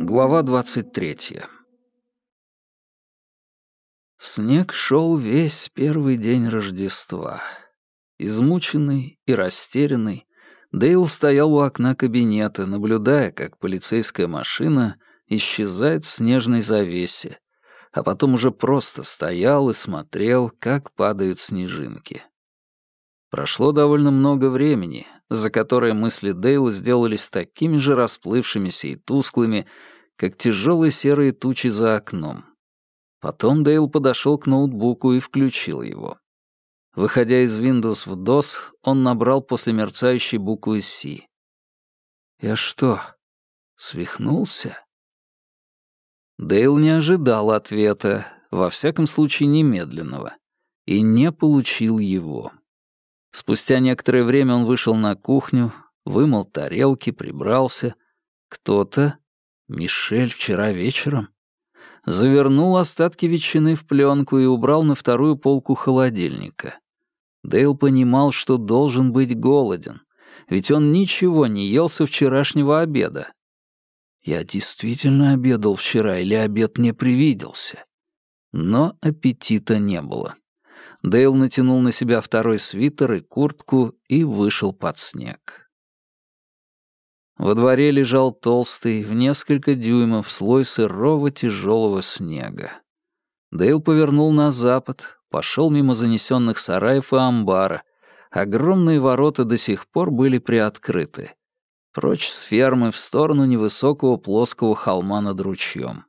Глава двадцать третья. Снег шел весь первый день Рождества. Измученный и растерянный, Дейл стоял у окна кабинета, наблюдая, как полицейская машина исчезает в снежной завесе, а потом уже просто стоял и смотрел, как падают снежинки. Прошло довольно много времени, за которое мысли Дейла сделались такими же расплывшимися и тусклыми, как тяжелые серые тучи за окном. Потом Дейл подошел к ноутбуку и включил его. Выходя из Windows в DOS, он набрал после мерцающей буквы C. «Я что, свихнулся?» Дейл не ожидал ответа, во всяком случае немедленного, и не получил его. Спустя некоторое время он вышел на кухню, вымыл тарелки, прибрался. Кто-то, Мишель вчера вечером, завернул остатки ветчины в пленку и убрал на вторую полку холодильника. Дейл понимал, что должен быть голоден, ведь он ничего не ел со вчерашнего обеда. Я действительно обедал вчера или обед мне привиделся? Но аппетита не было. Дейл натянул на себя второй свитер и куртку и вышел под снег. Во дворе лежал толстый, в несколько дюймов слой сырого тяжелого снега. Дейл повернул на запад, пошел мимо занесенных сараев и амбара. Огромные ворота до сих пор были приоткрыты. Прочь с фермы в сторону невысокого плоского холма над ручьем.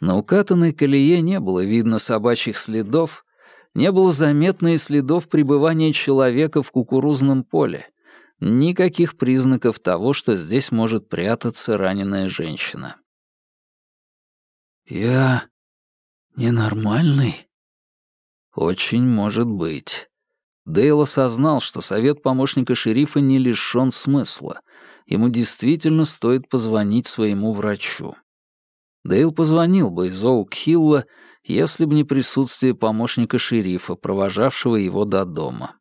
На укатанной колее не было видно собачьих следов, не было заметно и следов пребывания человека в кукурузном поле, Никаких признаков того, что здесь может прятаться раненая женщина. «Я ненормальный?» «Очень может быть». Дейл осознал, что совет помощника шерифа не лишён смысла. Ему действительно стоит позвонить своему врачу. Дейл позвонил бы из Оук-Хилла, если бы не присутствие помощника шерифа, провожавшего его до дома.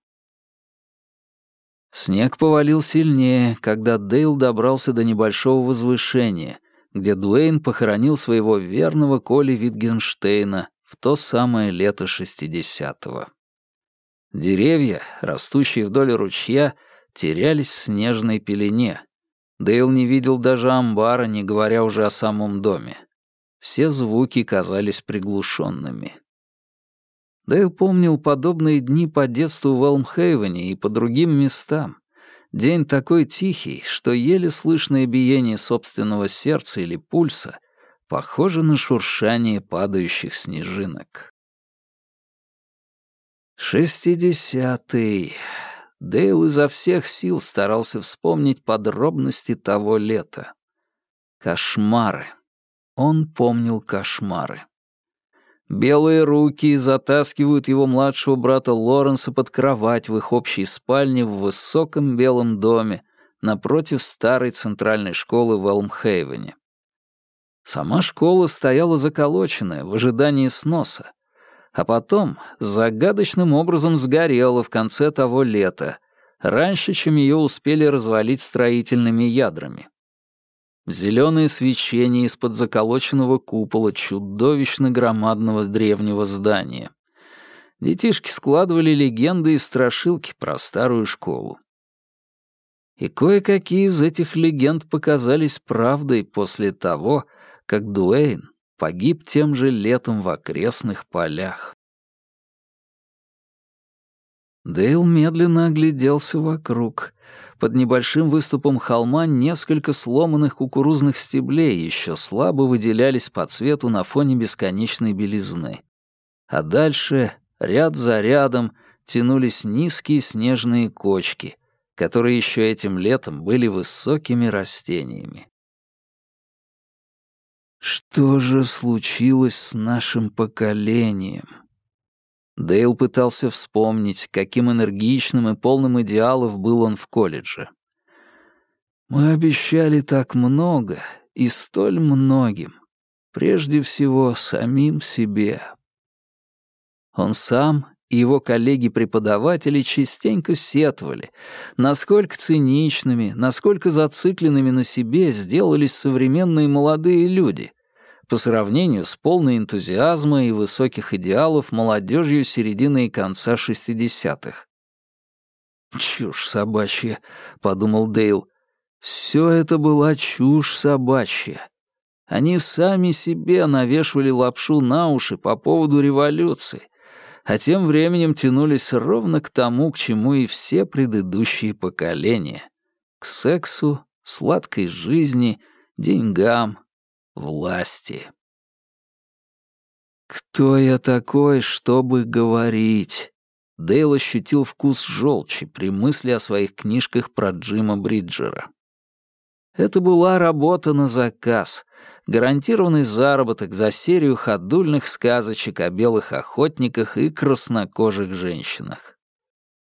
Снег повалил сильнее, когда Дейл добрался до небольшого возвышения, где Дуэйн похоронил своего верного Коли Витгенштейна в то самое лето шестидесятого. Деревья, растущие вдоль ручья, терялись в снежной пелене. Дейл не видел даже амбара, не говоря уже о самом доме. Все звуки казались приглушенными. Дейл помнил подобные дни по детству в Элмхейвене и по другим местам. День такой тихий, что еле слышное биение собственного сердца или пульса похоже на шуршание падающих снежинок. Шестидесятый. Дейл изо всех сил старался вспомнить подробности того лета. Кошмары. Он помнил кошмары. Белые руки затаскивают его младшего брата Лоренса под кровать в их общей спальне в высоком белом доме напротив старой центральной школы в Элмхейвене. Сама школа стояла заколоченная в ожидании сноса, а потом загадочным образом сгорела в конце того лета, раньше, чем ее успели развалить строительными ядрами. Зеленое свечение из-под заколоченного купола чудовищно громадного древнего здания. Детишки складывали легенды и страшилки про старую школу. И кое-какие из этих легенд показались правдой после того, как Дуэйн погиб тем же летом в окрестных полях. Дейл медленно огляделся вокруг. Под небольшим выступом холма несколько сломанных кукурузных стеблей еще слабо выделялись по цвету на фоне бесконечной белизны. А дальше, ряд за рядом, тянулись низкие снежные кочки, которые еще этим летом были высокими растениями. Что же случилось с нашим поколением? Дейл пытался вспомнить, каким энергичным и полным идеалов был он в колледже. «Мы обещали так много и столь многим, прежде всего самим себе». Он сам и его коллеги-преподаватели частенько сетовали, насколько циничными, насколько зацикленными на себе сделались современные молодые люди по сравнению с полной энтузиазма и высоких идеалов молодежью середины и конца 60-х. «Чушь собачья», — подумал Дейл. «Все это была чушь собачья. Они сами себе навешивали лапшу на уши по поводу революции, а тем временем тянулись ровно к тому, к чему и все предыдущие поколения. К сексу, сладкой жизни, деньгам, власти. «Кто я такой, чтобы говорить?» Дейл ощутил вкус желчи при мысли о своих книжках про Джима Бриджера. Это была работа на заказ, гарантированный заработок за серию ходульных сказочек о белых охотниках и краснокожих женщинах.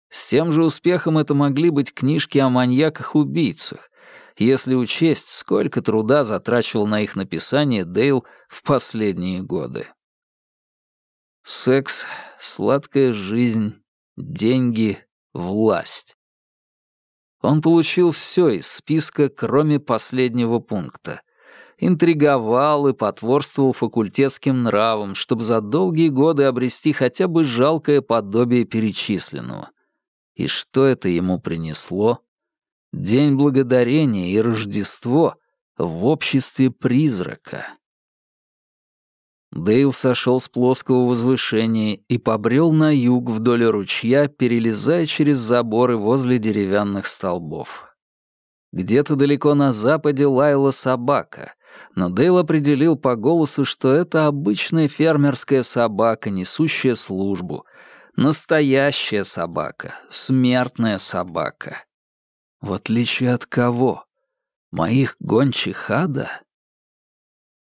С тем же успехом это могли быть книжки о маньяках-убийцах, если учесть, сколько труда затрачивал на их написание Дейл в последние годы. Секс, сладкая жизнь, деньги, власть. Он получил все из списка, кроме последнего пункта интриговал и потворствовал факультетским нравам, чтобы за долгие годы обрести хотя бы жалкое подобие перечисленного. И что это ему принесло? День Благодарения и Рождество в обществе призрака. Дейл сошел с плоского возвышения и побрел на юг вдоль ручья, перелезая через заборы возле деревянных столбов. Где-то далеко на западе лаяла собака, но Дейл определил по голосу, что это обычная фермерская собака, несущая службу. Настоящая собака, смертная собака. В отличие от кого? Моих гончих ада?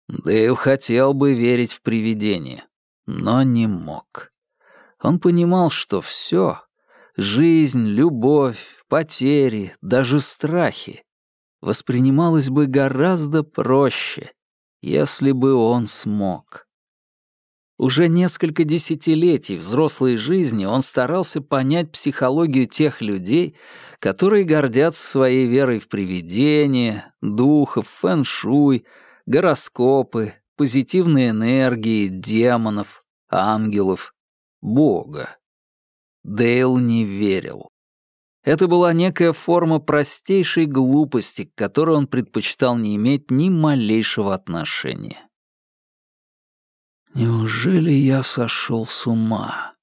Дейл хотел бы верить в привидение, но не мог. Он понимал, что все — жизнь, любовь, потери, даже страхи воспринималось бы гораздо проще, если бы он смог. Уже несколько десятилетий взрослой жизни он старался понять психологию тех людей, которые гордятся своей верой в привидения, духов, фэн-шуй, гороскопы, позитивные энергии, демонов, ангелов, Бога. Дейл не верил. Это была некая форма простейшей глупости, к которой он предпочитал не иметь ни малейшего отношения. Неужели я сошел с ума?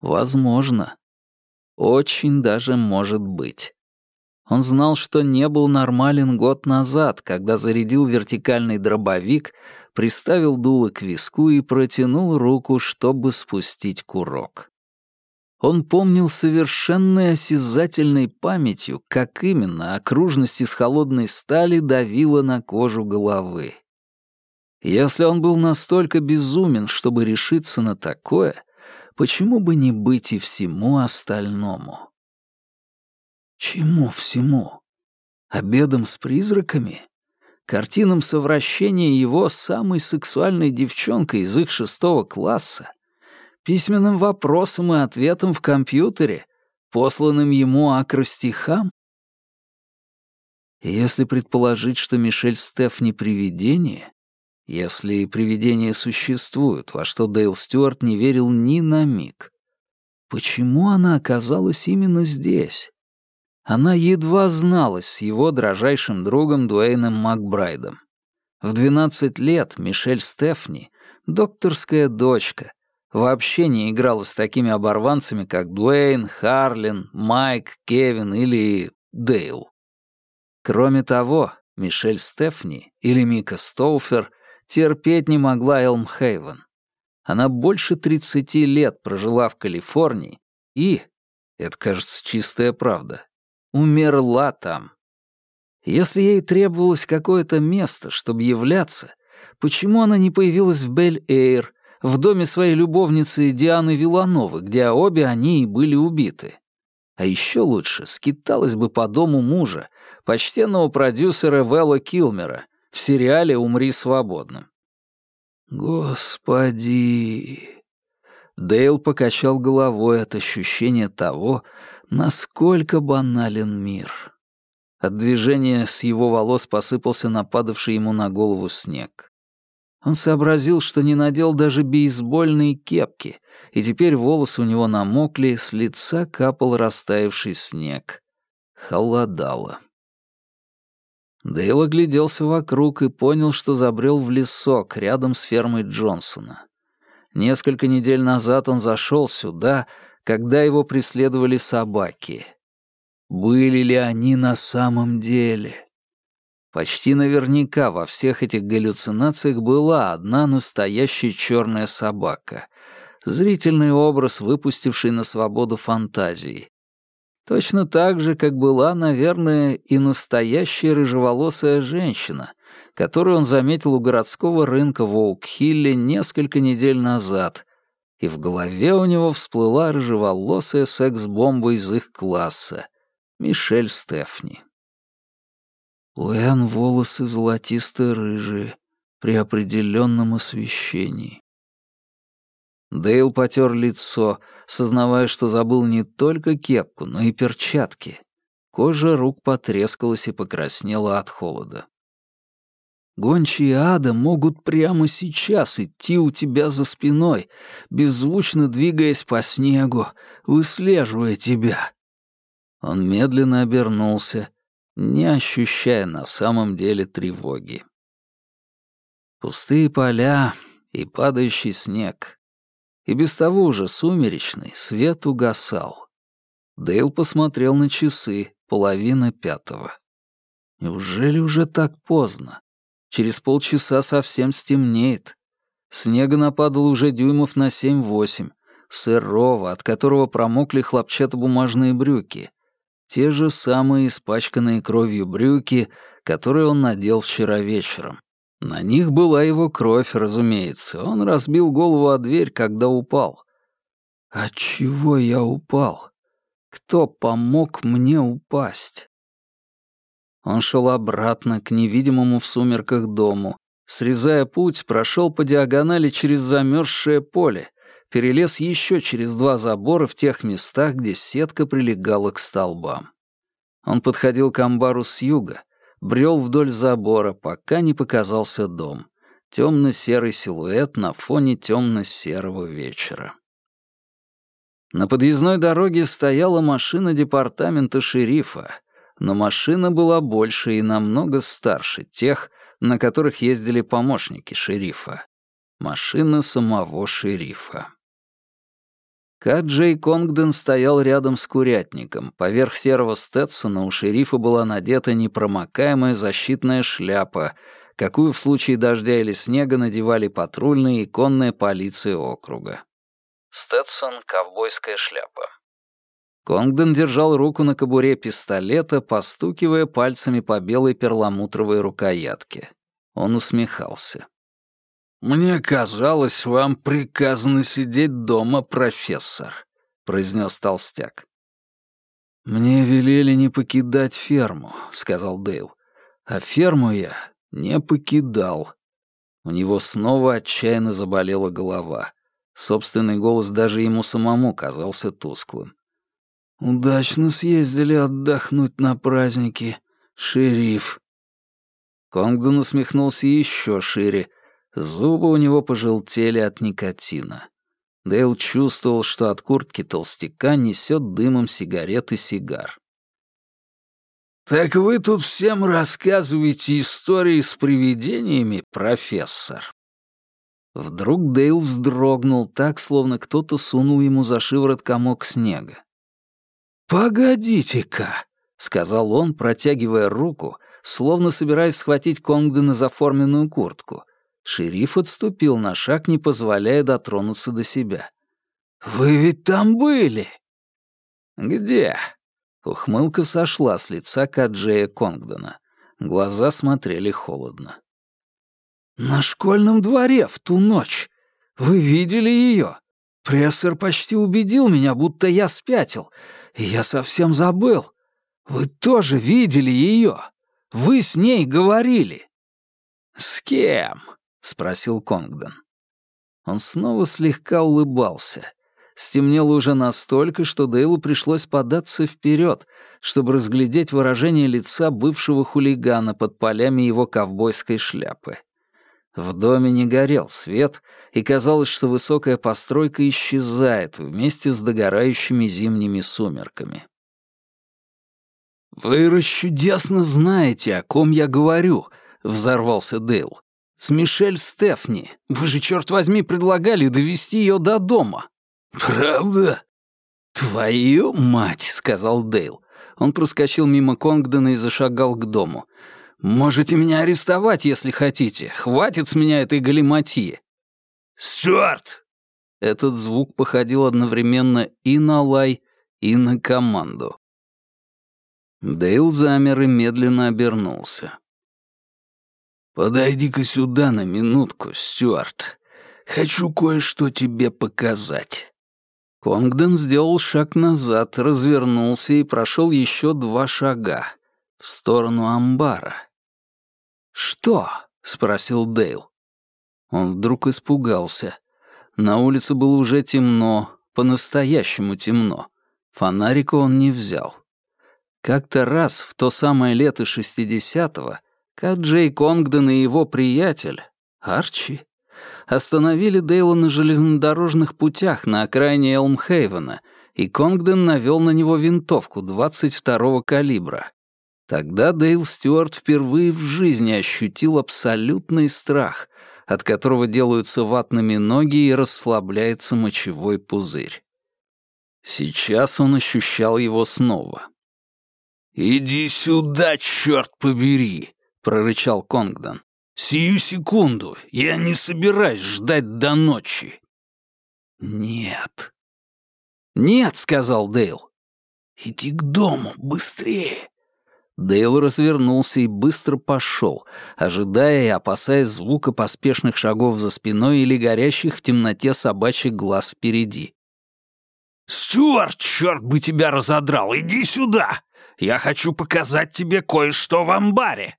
Возможно. Очень даже может быть. Он знал, что не был нормален год назад, когда зарядил вертикальный дробовик, приставил дуло к виску и протянул руку, чтобы спустить курок. Он помнил совершенной осязательной памятью, как именно окружность из холодной стали давила на кожу головы. Если он был настолько безумен, чтобы решиться на такое, почему бы не быть и всему остальному? Чему всему? Обедом с призраками? Картинам совращения его самой сексуальной девчонкой из их шестого класса? письменным вопросам и ответам в компьютере, посланным ему акростихам? Если предположить, что Мишель Стеф не привидение, если привидения существуют, во что Дейл Стюарт не верил ни на миг, почему она оказалась именно здесь? Она едва зналась с его дрожайшим другом Дуэйном Макбрайдом. В 12 лет Мишель Стефни, докторская дочка, вообще не играла с такими оборванцами, как Дуэйн, Харлин, Майк, Кевин или Дейл. Кроме того, Мишель Стефни или Мика Стоуфер терпеть не могла Элм Хейвен. Она больше 30 лет прожила в Калифорнии и, это кажется чистая правда, умерла там. Если ей требовалось какое-то место, чтобы являться, почему она не появилась в Бель-Эйр в доме своей любовницы Дианы Вилановы, где обе они и были убиты. А еще лучше скиталась бы по дому мужа, почтенного продюсера Вэлла Килмера, в сериале «Умри свободным». Господи! Дейл покачал головой от ощущения того, насколько банален мир. От движения с его волос посыпался нападавший ему на голову снег. Он сообразил, что не надел даже бейсбольные кепки, и теперь волосы у него намокли, с лица капал растаявший снег. Холодало. Дейл огляделся вокруг и понял, что забрел в лесок рядом с фермой Джонсона. Несколько недель назад он зашел сюда, когда его преследовали собаки. Были ли они на самом деле? Почти наверняка во всех этих галлюцинациях была одна настоящая черная собака. Зрительный образ, выпустивший на свободу фантазии. Точно так же, как была, наверное, и настоящая рыжеволосая женщина, которую он заметил у городского рынка в Оук-Хилле несколько недель назад, и в голове у него всплыла рыжеволосая секс-бомба из их класса, Мишель Стефни. У Энн волосы золотисто-рыжие при определенном освещении. Дейл потер лицо, сознавая, что забыл не только кепку, но и перчатки. Кожа рук потрескалась и покраснела от холода. Гончие ада могут прямо сейчас идти у тебя за спиной, беззвучно двигаясь по снегу, выслеживая тебя. Он медленно обернулся, не ощущая на самом деле тревоги. Пустые поля и падающий снег. И без того уже сумеречный, свет угасал. Дейл посмотрел на часы, половина пятого. Неужели уже так поздно? Через полчаса совсем стемнеет. Снега нападало уже дюймов на семь-восемь, сырого, от которого промокли хлопчатобумажные брюки. Те же самые испачканные кровью брюки, которые он надел вчера вечером. На них была его кровь, разумеется. Он разбил голову о дверь, когда упал. От чего я упал? Кто помог мне упасть? Он шел обратно к невидимому в сумерках дому. Срезая путь, прошел по диагонали через замерзшее поле, перелез еще через два забора в тех местах, где сетка прилегала к столбам. Он подходил к амбару с юга, брел вдоль забора, пока не показался дом. Темно-серый силуэт на фоне темно-серого вечера. На подъездной дороге стояла машина департамента шерифа, но машина была больше и намного старше тех, на которых ездили помощники шерифа. Машина самого шерифа. Каджей Конгден стоял рядом с курятником. Поверх серого Стетсона у шерифа была надета непромокаемая защитная шляпа, какую в случае дождя или снега надевали патрульные и конная полиция округа. Стетсон — ковбойская шляпа. Конгден держал руку на кобуре пистолета, постукивая пальцами по белой перламутровой рукоятке. Он усмехался. «Мне казалось, вам приказано сидеть дома, профессор», — произнес толстяк. «Мне велели не покидать ферму», — сказал Дейл. «А ферму я не покидал». У него снова отчаянно заболела голова. Собственный голос даже ему самому казался тусклым. «Удачно съездили отдохнуть на праздники, шериф». Конгдон усмехнулся еще шире. Зубы у него пожелтели от никотина. Дейл чувствовал, что от куртки толстяка несет дымом сигарет и сигар. «Так вы тут всем рассказываете истории с привидениями, профессор?» Вдруг Дейл вздрогнул так, словно кто-то сунул ему за шиворот комок снега. «Погодите-ка», — сказал он, протягивая руку, словно собираясь схватить Конгдена за форменную куртку. Шериф отступил на шаг, не позволяя дотронуться до себя. «Вы ведь там были?» «Где?» Ухмылка сошла с лица Каджея Конгдена. Глаза смотрели холодно. «На школьном дворе в ту ночь. Вы видели ее? Прессор почти убедил меня, будто я спятил, я совсем забыл. Вы тоже видели ее. Вы с ней говорили». «С кем?» — спросил Конгдон. Он снова слегка улыбался. Стемнело уже настолько, что Дейлу пришлось податься вперед, чтобы разглядеть выражение лица бывшего хулигана под полями его ковбойской шляпы. В доме не горел свет, и казалось, что высокая постройка исчезает вместе с догорающими зимними сумерками. «Вы расчудесно знаете, о ком я говорю», — взорвался Дейл. «С Мишель Стефни. Вы же, черт возьми, предлагали довести ее до дома». «Правда?» «Твою мать», — сказал Дейл. Он проскочил мимо Конгдена и зашагал к дому. «Можете меня арестовать, если хотите. Хватит с меня этой галиматьи». «Стюарт!» Этот звук походил одновременно и на лай, и на команду. Дейл замер и медленно обернулся. «Подойди-ка сюда на минутку, Стюарт. Хочу кое-что тебе показать». Конгден сделал шаг назад, развернулся и прошел еще два шага в сторону амбара. «Что?» — спросил Дейл. Он вдруг испугался. На улице было уже темно, по-настоящему темно. Фонарика он не взял. Как-то раз, в то самое лето шестидесятого, Каджей Конгден и его приятель, Арчи, остановили Дейла на железнодорожных путях на окраине Элмхейвена, и Конгден навел на него винтовку 22-го калибра. Тогда Дейл Стюарт впервые в жизни ощутил абсолютный страх, от которого делаются ватными ноги и расслабляется мочевой пузырь. Сейчас он ощущал его снова. «Иди сюда, черт побери!» — прорычал Конгдон. «Сию секунду! Я не собираюсь ждать до ночи!» «Нет». «Нет», — сказал Дейл. «Иди к дому, быстрее!» Дейл развернулся и быстро пошел, ожидая и опасаясь звука поспешных шагов за спиной или горящих в темноте собачьих глаз впереди. «Стюарт, черт бы тебя разодрал! Иди сюда! Я хочу показать тебе кое-что в амбаре!»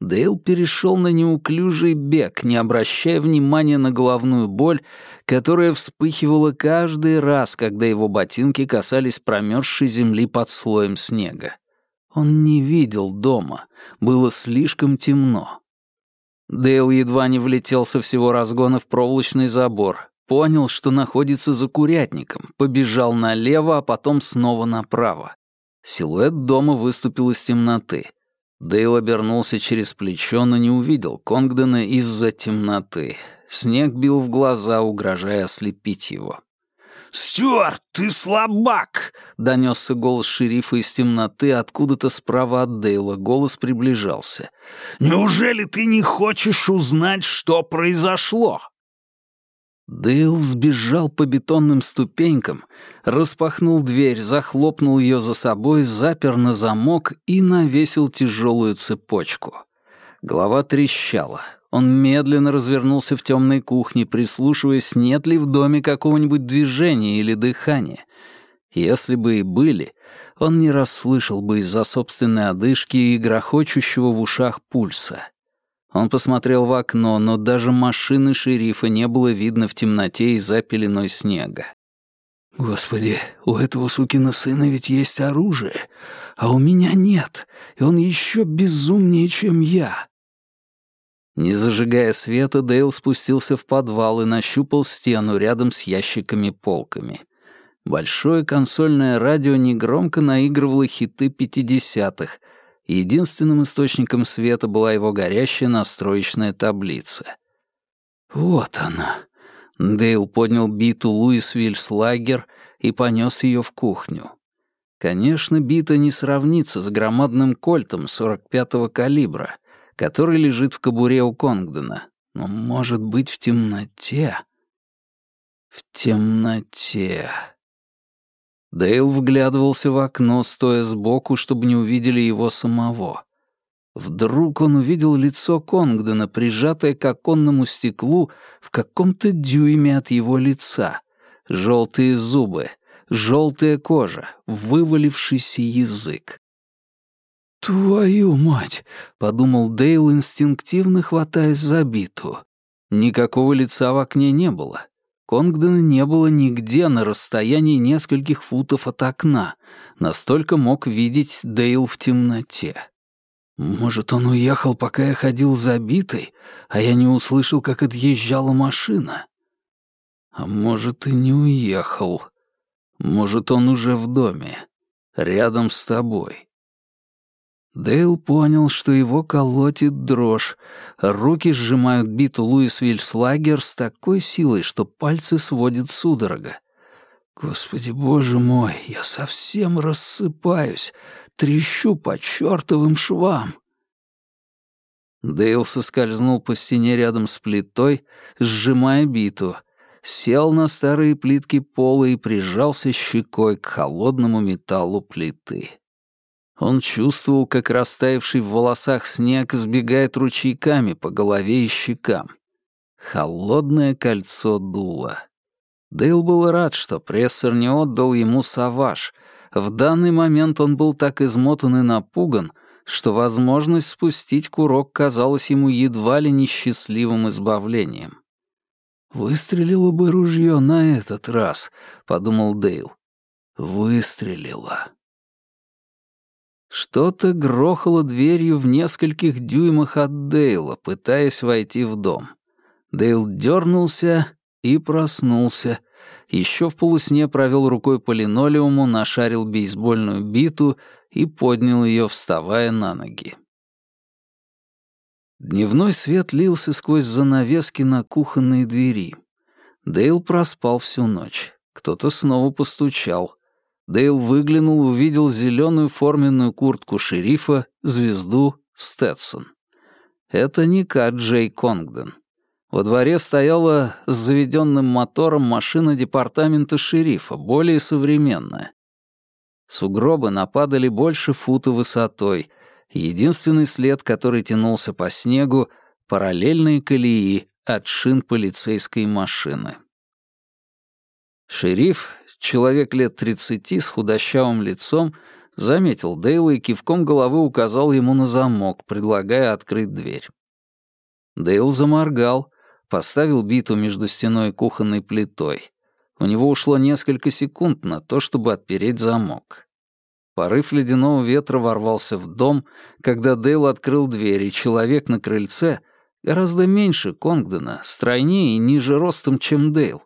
Дейл перешел на неуклюжий бег, не обращая внимания на головную боль, которая вспыхивала каждый раз, когда его ботинки касались промерзшей земли под слоем снега. Он не видел дома, было слишком темно. Дейл едва не влетел со всего разгона в проволочный забор, понял, что находится за курятником, побежал налево, а потом снова направо. Силуэт дома выступил из темноты. Дейл обернулся через плечо, но не увидел Конгдена из-за темноты. Снег бил в глаза, угрожая ослепить его. «Стюарт, ты слабак!» — донесся голос шерифа из темноты откуда-то справа от Дейла. Голос приближался. «Неужели ты не хочешь узнать, что произошло?» Дейл взбежал по бетонным ступенькам, распахнул дверь, захлопнул ее за собой, запер на замок и навесил тяжелую цепочку. Голова трещала. Он медленно развернулся в темной кухне, прислушиваясь, нет ли в доме какого-нибудь движения или дыхания. Если бы и были, он не расслышал бы из-за собственной одышки и грохочущего в ушах пульса. Он посмотрел в окно, но даже машины шерифа не было видно в темноте из-за пеленой снега. «Господи, у этого сукина сына ведь есть оружие, а у меня нет, и он еще безумнее, чем я». Не зажигая света, Дейл спустился в подвал и нащупал стену рядом с ящиками-полками. Большое консольное радио негромко наигрывало хиты пятидесятых — Единственным источником света была его горящая настроечная таблица. «Вот она». Дейл поднял биту Луисвиль Слагер и понес ее в кухню. Конечно, бита не сравнится с громадным кольтом 45-го калибра, который лежит в кобуре у Конгдена, но, может быть, в темноте... В темноте... Дейл вглядывался в окно, стоя сбоку, чтобы не увидели его самого. Вдруг он увидел лицо Конгдена, прижатое к оконному стеклу в каком-то дюйме от его лица. Желтые зубы, желтая кожа, вывалившийся язык. «Твою мать!» — подумал Дейл, инстинктивно хватаясь за биту. Никакого лица в окне не было. Конгдена не было нигде на расстоянии нескольких футов от окна. Настолько мог видеть Дейл в темноте. Может, он уехал, пока я ходил забитый, а я не услышал, как отъезжала машина? А может, и не уехал. Может, он уже в доме, рядом с тобой. Дейл понял, что его колотит дрожь. Руки сжимают биту Луисвиль Слагер с такой силой, что пальцы сводит судорога. Господи, боже мой, я совсем рассыпаюсь, трещу по чертовым швам. Дейл соскользнул по стене рядом с плитой, сжимая биту, сел на старые плитки пола и прижался щекой к холодному металлу плиты. Он чувствовал, как растаявший в волосах снег сбегает ручейками по голове и щекам. Холодное кольцо дуло. Дейл был рад, что прессор не отдал ему саваж. В данный момент он был так измотан и напуган, что возможность спустить курок казалась ему едва ли несчастливым избавлением. «Выстрелило бы ружье на этот раз», — подумал Дейл. «Выстрелило». Что-то грохало дверью в нескольких дюймах от Дейла, пытаясь войти в дом. Дейл дернулся и проснулся. Еще в полусне провел рукой по линолеуму, нашарил бейсбольную биту и поднял ее, вставая на ноги. Дневной свет лился сквозь занавески на кухонные двери. Дейл проспал всю ночь. Кто-то снова постучал. Дейл выглянул увидел зеленую форменную куртку шерифа, звезду Сtetson. Это не Ка Джей Конгден. Во дворе стояла с заведенным мотором машина департамента шерифа, более современная. Сугробы нападали больше фута высотой. Единственный след, который тянулся по снегу, параллельные колеи от шин полицейской машины. Шериф, человек лет тридцати с худощавым лицом, заметил Дейла и кивком головы указал ему на замок, предлагая открыть дверь. Дейл заморгал, поставил биту между стеной и кухонной плитой. У него ушло несколько секунд на то, чтобы отпереть замок. Порыв ледяного ветра ворвался в дом, когда Дейл открыл дверь, и человек на крыльце, гораздо меньше Конгдена, стройнее и ниже ростом, чем Дейл,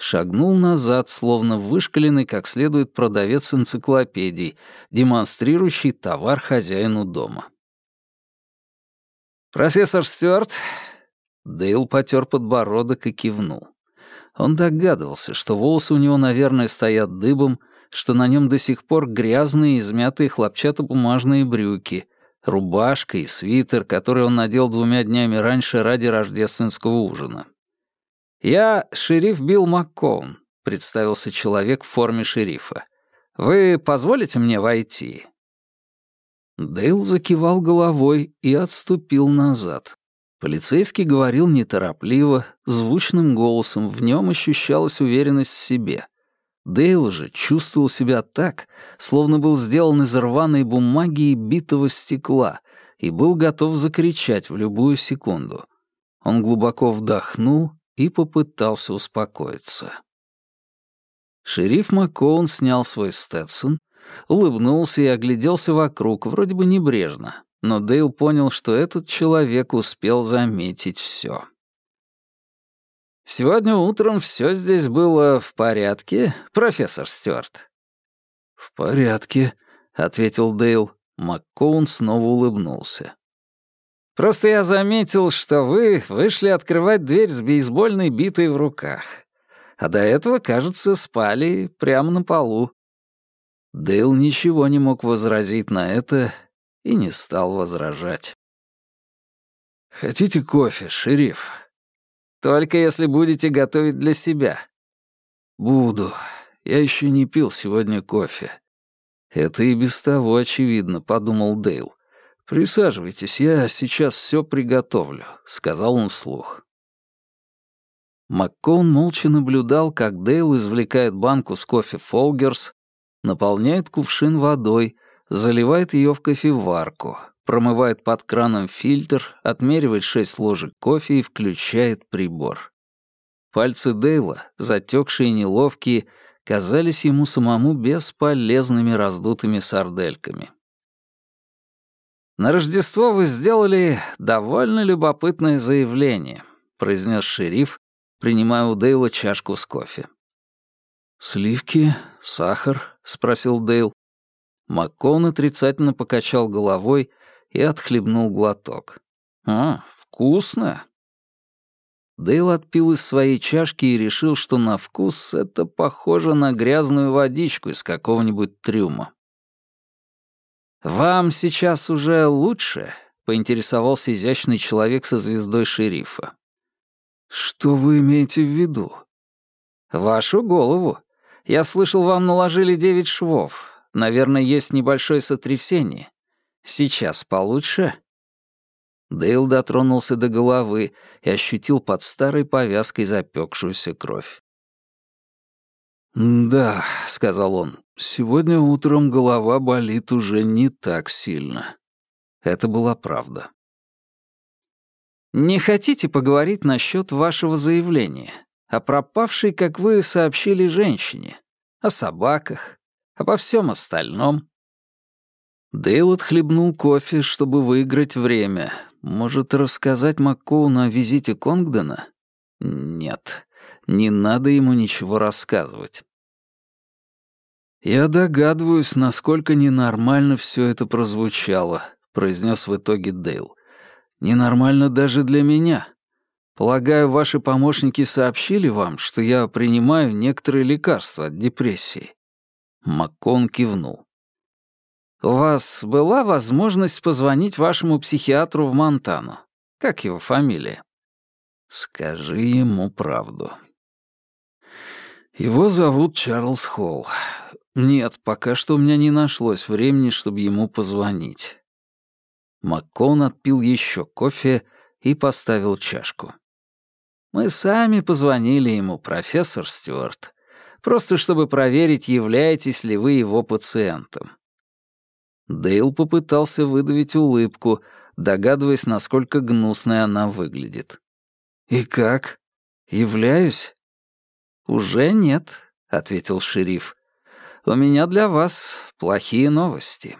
шагнул назад, словно вышкаленный как следует продавец энциклопедий, демонстрирующий товар хозяину дома. «Профессор Стюарт?» Дейл потер подбородок и кивнул. Он догадывался, что волосы у него, наверное, стоят дыбом, что на нем до сих пор грязные измятые хлопчатобумажные брюки, рубашка и свитер, который он надел двумя днями раньше ради рождественского ужина. «Я шериф Билл МакКоун», — представился человек в форме шерифа. «Вы позволите мне войти?» Дейл закивал головой и отступил назад. Полицейский говорил неторопливо, звучным голосом, в нем ощущалась уверенность в себе. Дейл же чувствовал себя так, словно был сделан из рваной бумаги и битого стекла, и был готов закричать в любую секунду. Он глубоко вдохнул и попытался успокоиться. Шериф Маккоун снял свой Сtetson, улыбнулся и огляделся вокруг, вроде бы небрежно, но Дейл понял, что этот человек успел заметить все. Сегодня утром все здесь было в порядке, профессор Стюарт?» «В порядке», — ответил Дейл. МакКоун снова улыбнулся. «Просто я заметил, что вы вышли открывать дверь с бейсбольной битой в руках, а до этого, кажется, спали прямо на полу». Дейл ничего не мог возразить на это и не стал возражать. «Хотите кофе, шериф?» Только если будете готовить для себя. Буду. Я еще не пил сегодня кофе. Это и без того очевидно, подумал Дейл. Присаживайтесь, я сейчас все приготовлю, сказал он вслух. Маккоун молча наблюдал, как Дейл извлекает банку с кофе Фолгерс, наполняет кувшин водой, заливает ее в кофеварку, промывает под краном фильтр, отмеривает шесть ложек кофе и включает прибор. Пальцы Дейла, затекшие и неловкие, казались ему самому бесполезными раздутыми сардельками. «На Рождество вы сделали довольно любопытное заявление», — произнес шериф, принимая у Дейла чашку с кофе. «Сливки? Сахар?» — спросил Дейл. Маккон отрицательно покачал головой и отхлебнул глоток. «А, вкусно!» Дейл отпил из своей чашки и решил, что на вкус это похоже на грязную водичку из какого-нибудь трюма. «Вам сейчас уже лучше?» — поинтересовался изящный человек со звездой шерифа. «Что вы имеете в виду?» «Вашу голову. Я слышал, вам наложили девять швов. Наверное, есть небольшое сотрясение. Сейчас получше?» Дейл дотронулся до головы и ощутил под старой повязкой запекшуюся кровь. «Да», — сказал он, — «сегодня утром голова болит уже не так сильно». Это была правда. «Не хотите поговорить насчет вашего заявления? О пропавшей, как вы сообщили, женщине? О собаках? Обо всем остальном?» Дейл отхлебнул кофе, чтобы выиграть время, может, рассказать Маккоуну о визите Конгдена? Нет, не надо ему ничего рассказывать. «Я догадываюсь, насколько ненормально все это прозвучало», — произнес в итоге Дейл. «Ненормально даже для меня. Полагаю, ваши помощники сообщили вам, что я принимаю некоторые лекарства от депрессии». Маккон кивнул. У вас была возможность позвонить вашему психиатру в Монтану? Как его фамилия? Скажи ему правду. Его зовут Чарльз Холл. Нет, пока что у меня не нашлось времени, чтобы ему позвонить. Маккон отпил еще кофе и поставил чашку. Мы сами позвонили ему, профессор Стюарт, просто чтобы проверить, являетесь ли вы его пациентом. Дейл попытался выдавить улыбку, догадываясь, насколько гнусной она выглядит. «И как? Являюсь?» «Уже нет», — ответил шериф. «У меня для вас плохие новости».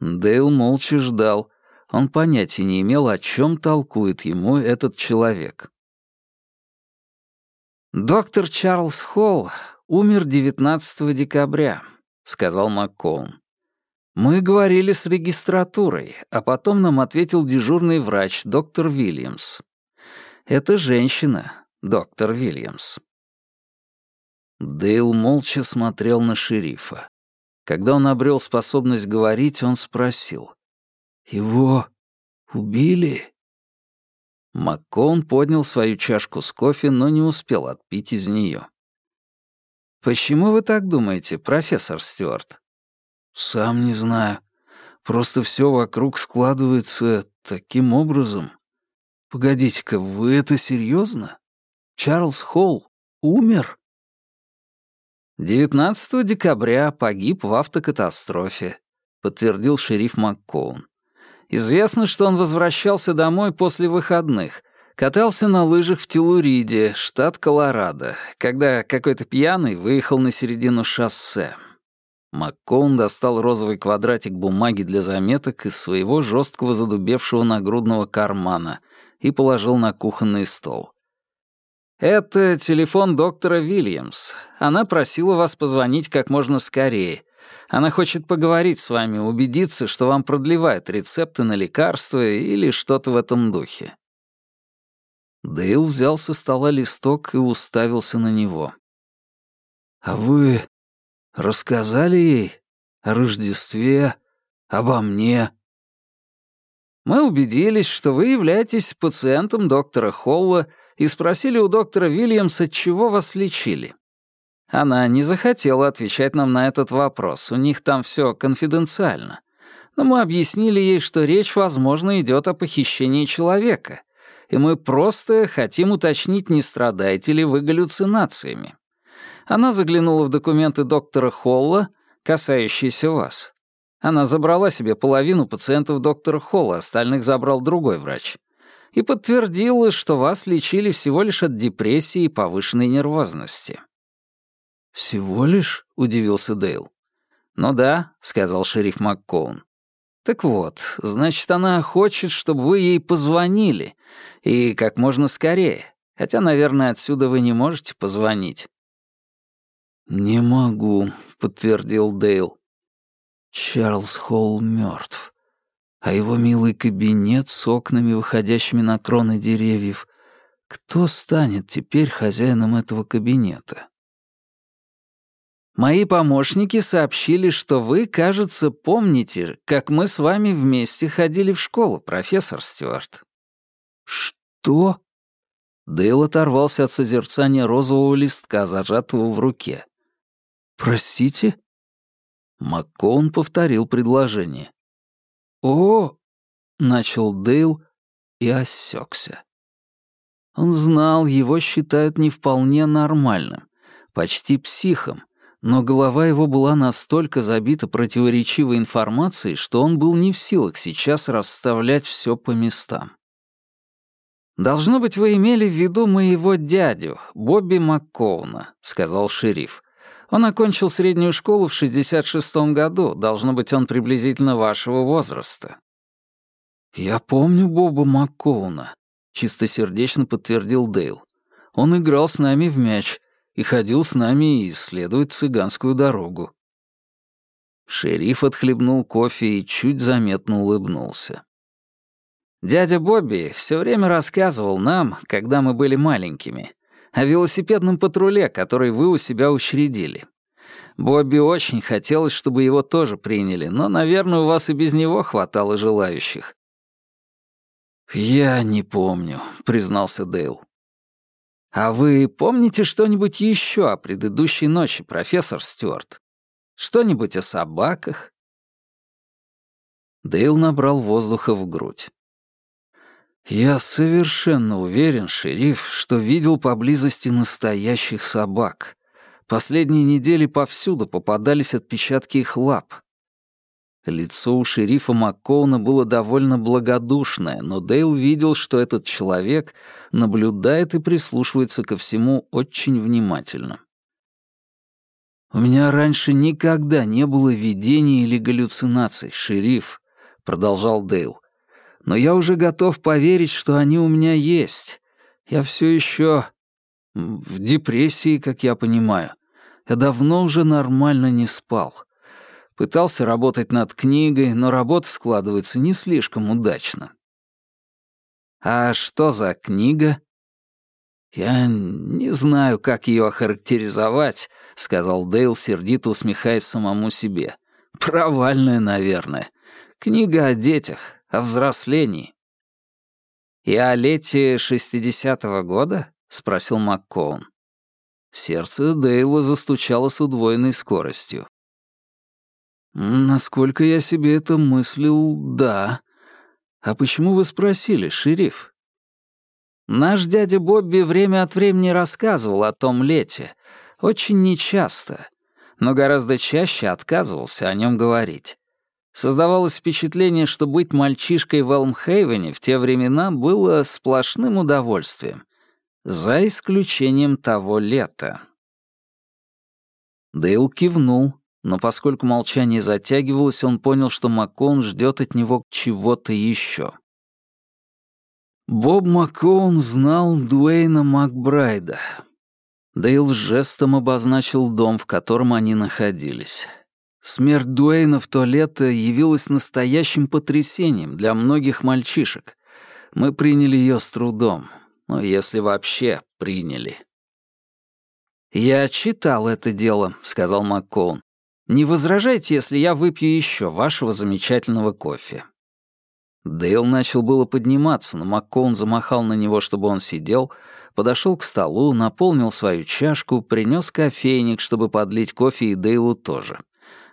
Дейл молча ждал. Он понятия не имел, о чем толкует ему этот человек. «Доктор Чарльз Холл умер 19 декабря», — сказал МакКоун. Мы говорили с регистратурой, а потом нам ответил дежурный врач, доктор Вильямс. Это женщина, доктор Вильямс. Дейл молча смотрел на шерифа. Когда он обрел способность говорить, он спросил. «Его убили?» Маккон поднял свою чашку с кофе, но не успел отпить из нее. «Почему вы так думаете, профессор Стюарт?» «Сам не знаю. Просто все вокруг складывается таким образом. Погодите-ка, вы это серьезно? Чарльз Холл умер?» 19 декабря погиб в автокатастрофе, подтвердил шериф МакКоун. Известно, что он возвращался домой после выходных, катался на лыжах в Телуриде, штат Колорадо, когда какой-то пьяный выехал на середину шоссе. Маккоун достал розовый квадратик бумаги для заметок из своего жесткого задубевшего нагрудного кармана и положил на кухонный стол. «Это телефон доктора Вильямс. Она просила вас позвонить как можно скорее. Она хочет поговорить с вами, убедиться, что вам продлевают рецепты на лекарства или что-то в этом духе». Дейл взял со стола листок и уставился на него. «А вы Рассказали ей о Рождестве, обо мне. Мы убедились, что вы являетесь пациентом доктора Холла и спросили у доктора Вильямса, чего вас лечили. Она не захотела отвечать нам на этот вопрос, у них там все конфиденциально. Но мы объяснили ей, что речь, возможно, идет о похищении человека, и мы просто хотим уточнить, не страдаете ли вы галлюцинациями. Она заглянула в документы доктора Холла, касающиеся вас. Она забрала себе половину пациентов доктора Холла, остальных забрал другой врач. И подтвердила, что вас лечили всего лишь от депрессии и повышенной нервозности. «Всего лишь?» — удивился Дейл. «Ну да», — сказал шериф МакКоун. «Так вот, значит, она хочет, чтобы вы ей позвонили, и как можно скорее, хотя, наверное, отсюда вы не можете позвонить». «Не могу», — подтвердил Дейл. Чарльз Холл мертв, а его милый кабинет с окнами, выходящими на кроны деревьев. Кто станет теперь хозяином этого кабинета? Мои помощники сообщили, что вы, кажется, помните, как мы с вами вместе ходили в школу, профессор Стюарт. Что? Дейл оторвался от созерцания розового листка, зажатого в руке. «Простите?» МакКоун повторил предложение. «О!» — начал Дейл и осекся. Он знал, его считают не вполне нормальным, почти психом, но голова его была настолько забита противоречивой информацией, что он был не в силах сейчас расставлять все по местам. «Должно быть, вы имели в виду моего дядю, Бобби МакКоуна», — сказал шериф. Он окончил среднюю школу в 66-м году. Должно быть, он приблизительно вашего возраста». «Я помню Боба МакКоуна», — чистосердечно подтвердил Дейл. «Он играл с нами в мяч и ходил с нами исследовать цыганскую дорогу». Шериф отхлебнул кофе и чуть заметно улыбнулся. «Дядя Бобби все время рассказывал нам, когда мы были маленькими, о велосипедном патруле, который вы у себя учредили. Бобби очень хотелось, чтобы его тоже приняли, но, наверное, у вас и без него хватало желающих». «Я не помню», — признался Дейл. «А вы помните что-нибудь еще о предыдущей ночи, профессор Стюарт? Что-нибудь о собаках?» Дейл набрал воздуха в грудь. «Я совершенно уверен, шериф, что видел поблизости настоящих собак. Последние недели повсюду попадались отпечатки их лап. Лицо у шерифа МакКоуна было довольно благодушное, но Дейл видел, что этот человек наблюдает и прислушивается ко всему очень внимательно. «У меня раньше никогда не было видений или галлюцинаций, шериф», — продолжал Дейл но я уже готов поверить, что они у меня есть. Я все еще в депрессии, как я понимаю. Я давно уже нормально не спал. Пытался работать над книгой, но работа складывается не слишком удачно. А что за книга? Я не знаю, как ее охарактеризовать, сказал Дейл, сердито усмехаясь самому себе. Провальная, наверное. Книга о детях, о взрослении. «И о лете шестидесятого года?» — спросил МакКоун. Сердце Дейла застучало с удвоенной скоростью. «Насколько я себе это мыслил, да. А почему вы спросили, шериф?» «Наш дядя Бобби время от времени рассказывал о том лете. Очень нечасто, но гораздо чаще отказывался о нем говорить. Создавалось впечатление, что быть мальчишкой в Элмхейвене в те времена было сплошным удовольствием, за исключением того лета. Дейл кивнул, но поскольку молчание затягивалось, он понял, что Маккоун ждет от него чего-то еще. Боб Маккоун знал Дуэйна Макбрайда. Дейл жестом обозначил дом, в котором они находились. Смерть Дуэйна в то лето явилась настоящим потрясением для многих мальчишек. Мы приняли ее с трудом, ну, если вообще приняли. «Я читал это дело», — сказал МакКоун. «Не возражайте, если я выпью еще вашего замечательного кофе». Дейл начал было подниматься, но МакКоун замахал на него, чтобы он сидел, подошел к столу, наполнил свою чашку, принес кофейник, чтобы подлить кофе и Дейлу тоже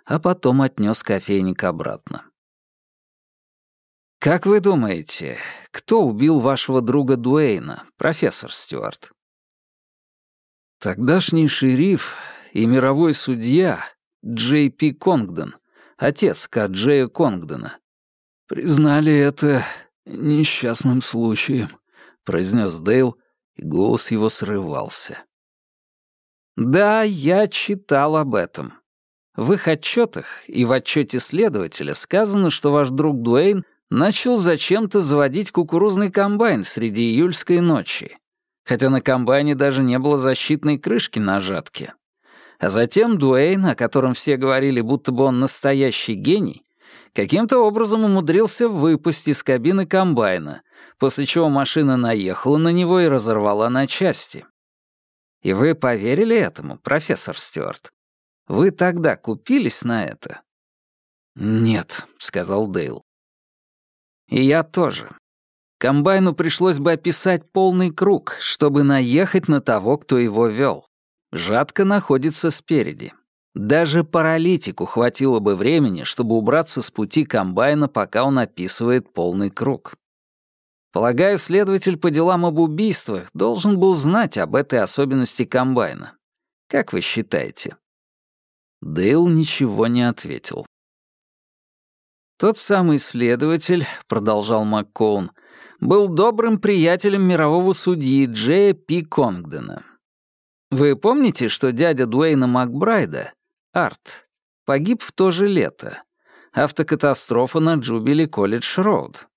а потом отнес кофейник обратно. «Как вы думаете, кто убил вашего друга Дуэйна, профессор Стюарт?» Тогдашний шериф и мировой судья Джей Пи Конгден отец Каджея Конгдена. «Признали это несчастным случаем», — произнес Дейл, и голос его срывался. «Да, я читал об этом. В их отчетах и в отчете следователя сказано, что ваш друг Дуэйн начал зачем-то заводить кукурузный комбайн среди июльской ночи, хотя на комбайне даже не было защитной крышки на жатке. А затем Дуэйн, о котором все говорили, будто бы он настоящий гений, каким-то образом умудрился выпасть из кабины комбайна, после чего машина наехала на него и разорвала на части. И вы поверили этому, профессор Стюарт? Вы тогда купились на это?» «Нет», — сказал Дейл. «И я тоже. Комбайну пришлось бы описать полный круг, чтобы наехать на того, кто его вел. Жатка находится спереди. Даже паралитику хватило бы времени, чтобы убраться с пути комбайна, пока он описывает полный круг. Полагаю, следователь по делам об убийствах должен был знать об этой особенности комбайна. Как вы считаете?» Дейл ничего не ответил. «Тот самый следователь», — продолжал МакКоун, «был добрым приятелем мирового судьи Джея Пи Конгдена. Вы помните, что дядя Дуэйна Макбрайда, Арт, погиб в то же лето? Автокатастрофа на Джубили Колледж Роуд».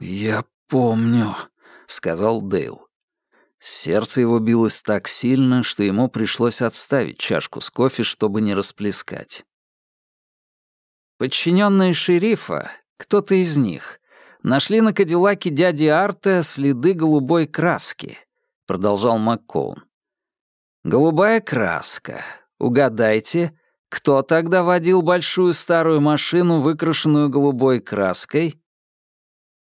«Я помню», — сказал Дейл. Сердце его билось так сильно, что ему пришлось отставить чашку с кофе, чтобы не расплескать. Подчиненные шерифа, кто-то из них, нашли на кадиллаке дяди Арта следы голубой краски, продолжал МакКоун. Голубая краска. Угадайте, кто тогда водил большую старую машину, выкрашенную голубой краской?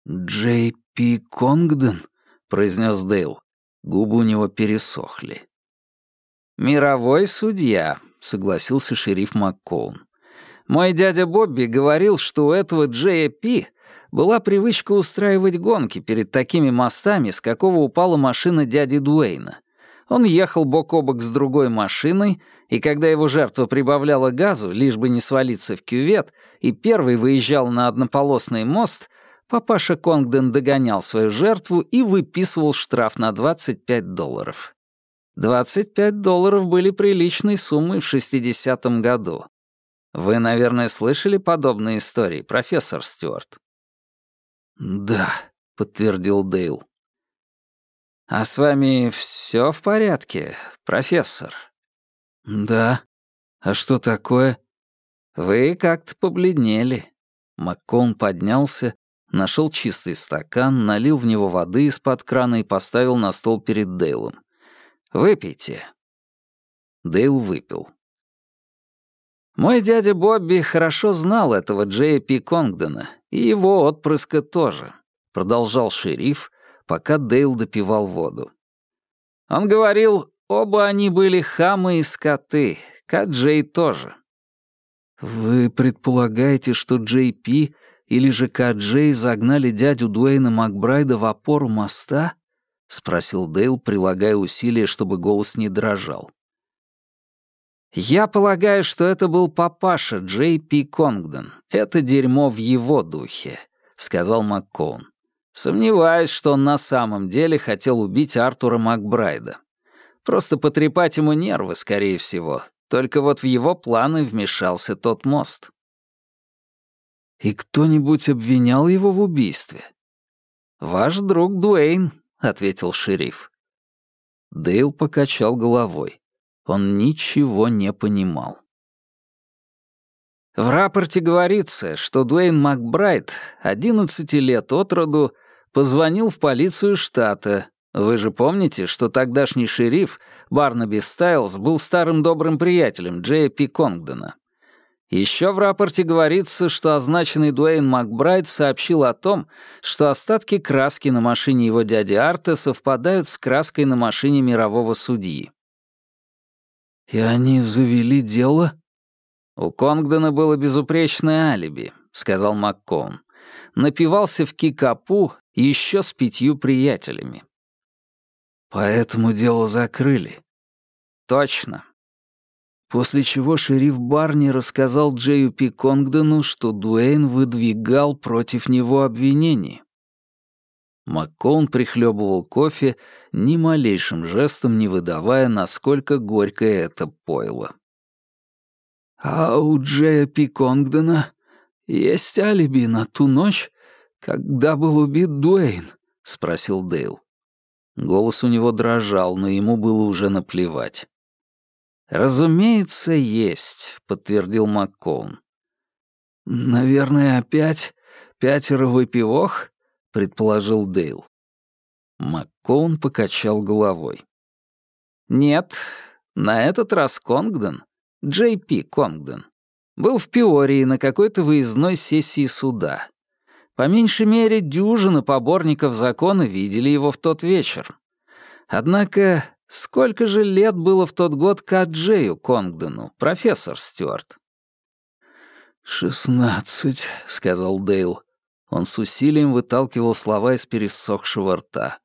Джей Пи Конгден, произнес Дейл. Губы у него пересохли. «Мировой судья», — согласился шериф МакКоун. «Мой дядя Бобби говорил, что у этого Джея Пи была привычка устраивать гонки перед такими мостами, с какого упала машина дяди Дуэйна. Он ехал бок о бок с другой машиной, и когда его жертва прибавляла газу, лишь бы не свалиться в кювет, и первый выезжал на однополосный мост, Папаша Конгден догонял свою жертву и выписывал штраф на 25 долларов. 25 долларов были приличной суммой в 60-м году. Вы, наверное, слышали подобные истории, профессор Стюарт? «Да», — подтвердил Дейл. «А с вами все в порядке, профессор?» «Да. А что такое?» «Вы как-то побледнели». Маккон поднялся, Нашел чистый стакан, налил в него воды из-под крана и поставил на стол перед Дейлом. «Выпейте». Дейл выпил. Мой дядя Бобби хорошо знал этого Джея Пи Конгдена, и его отпрыска тоже, продолжал шериф, пока Дейл допивал воду. Он говорил, оба они были хамы и скоты, как Джей тоже. «Вы предполагаете, что Джей Пи или же Каджей загнали дядю Дуэйна Макбрайда в опору моста? — спросил Дейл, прилагая усилия, чтобы голос не дрожал. «Я полагаю, что это был папаша Джей Пи Конгден. Это дерьмо в его духе», — сказал МакКоун. «Сомневаюсь, что он на самом деле хотел убить Артура Макбрайда. Просто потрепать ему нервы, скорее всего. Только вот в его планы вмешался тот мост». И кто-нибудь обвинял его в убийстве? «Ваш друг Дуэйн», — ответил шериф. Дейл покачал головой. Он ничего не понимал. В рапорте говорится, что Дуэйн Макбрайт, 11 лет от роду, позвонил в полицию штата. Вы же помните, что тогдашний шериф Барнаби Стайлз был старым добрым приятелем Джея Пи Конгдена. Еще в рапорте говорится, что означенный Дуэйн Макбрайт сообщил о том, что остатки краски на машине его дяди Арта совпадают с краской на машине мирового судьи. «И они завели дело?» «У Конгдена было безупречное алиби», — сказал МакКоун. «Напивался в Кикапу еще с пятью приятелями». «Поэтому дело закрыли». «Точно. После чего шериф Барни рассказал Джею Пи Конгдену, что Дуэйн выдвигал против него обвинения. Маккоун прихлебывал кофе, ни малейшим жестом не выдавая, насколько горькое это пойло. «А у Джея Пи Конгдена есть алиби на ту ночь, когда был убит Дуэйн?» — спросил Дейл. Голос у него дрожал, но ему было уже наплевать. «Разумеется, есть», — подтвердил Маккоун. «Наверное, опять пятеро выпивох?» — предположил Дейл. Маккоун покачал головой. «Нет, на этот раз Конгден, Джей Пи Конгден, был в Пиории на какой-то выездной сессии суда. По меньшей мере, дюжина поборников закона видели его в тот вечер. Однако, сколько же лет было в тот год Каджею Конгдену, профессор Стюарт?» «Шестнадцать», — сказал Дейл. Он с усилием выталкивал слова из пересохшего рта.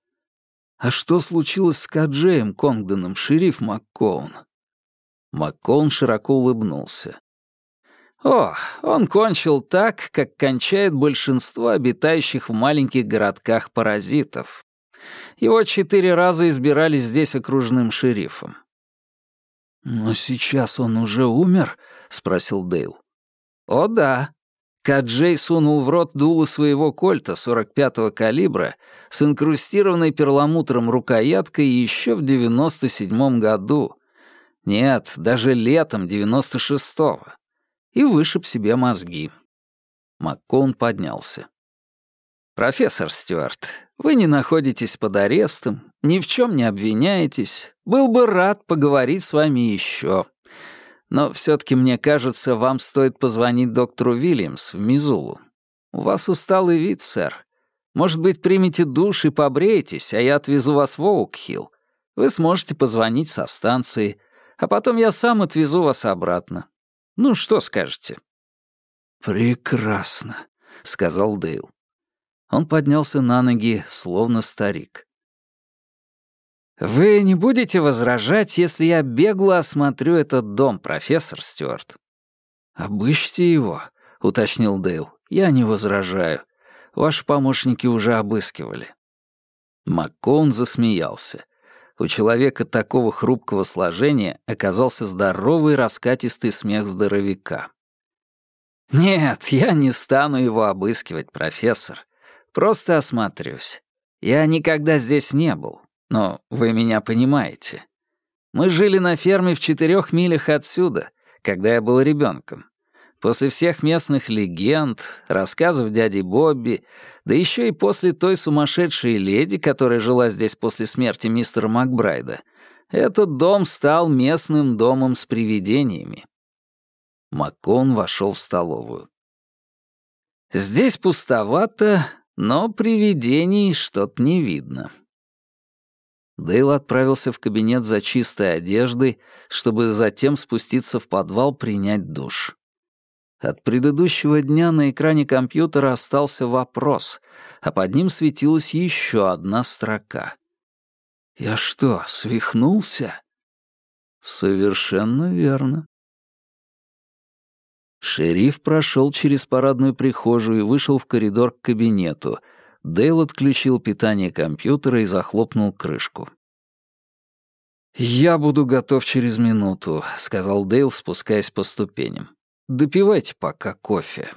«А что случилось с Каджеем Конгденом, шериф МакКоун?» МакКоун широко улыбнулся. «О, он кончил так, как кончает большинство обитающих в маленьких городках паразитов. Его четыре раза избирали здесь окружным шерифом». «Но сейчас он уже умер?» — спросил Дейл. «О да. Каджей сунул в рот дуло своего кольта 45-го калибра с инкрустированной перламутром рукояткой еще в 97-м году. Нет, даже летом 96-го. И вышиб себе мозги. Маккоун поднялся. «Профессор Стюарт, вы не находитесь под арестом, ни в чем не обвиняетесь. Был бы рад поговорить с вами еще. Но все-таки, мне кажется, вам стоит позвонить доктору Вильямс в Мизулу. У вас усталый вид, сэр. Может быть, примете душ и побреетесь, а я отвезу вас в Оукхилл. Вы сможете позвонить со станции, а потом я сам отвезу вас обратно. Ну, что скажете?» «Прекрасно», — сказал Дейл. Он поднялся на ноги, словно старик. «Вы не будете возражать, если я бегло осмотрю этот дом, профессор Стюарт?» «Обыщите его», — уточнил Дейл. «Я не возражаю. Ваши помощники уже обыскивали». Маккоун засмеялся. У человека такого хрупкого сложения оказался здоровый раскатистый смех здоровяка. «Нет, я не стану его обыскивать, профессор. Просто осмотрюсь. Я никогда здесь не был. Но вы меня понимаете. Мы жили на ферме в четырех милях отсюда, когда я был ребенком. После всех местных легенд, рассказов дяди Бобби, да еще и после той сумасшедшей леди, которая жила здесь после смерти мистера Макбрайда, этот дом стал местным домом с привидениями. Маккон вошел в столовую. Здесь пустовато, но привидений что-то не видно. Дейл отправился в кабинет за чистой одеждой, чтобы затем спуститься в подвал принять душ. От предыдущего дня на экране компьютера остался вопрос, а под ним светилась еще одна строка. «Я что, свихнулся?» «Совершенно верно». Шериф прошел через парадную прихожую и вышел в коридор к кабинету — Дейл отключил питание компьютера и захлопнул крышку. «Я буду готов через минуту», — сказал Дейл, спускаясь по ступеням. «Допивайте пока кофе».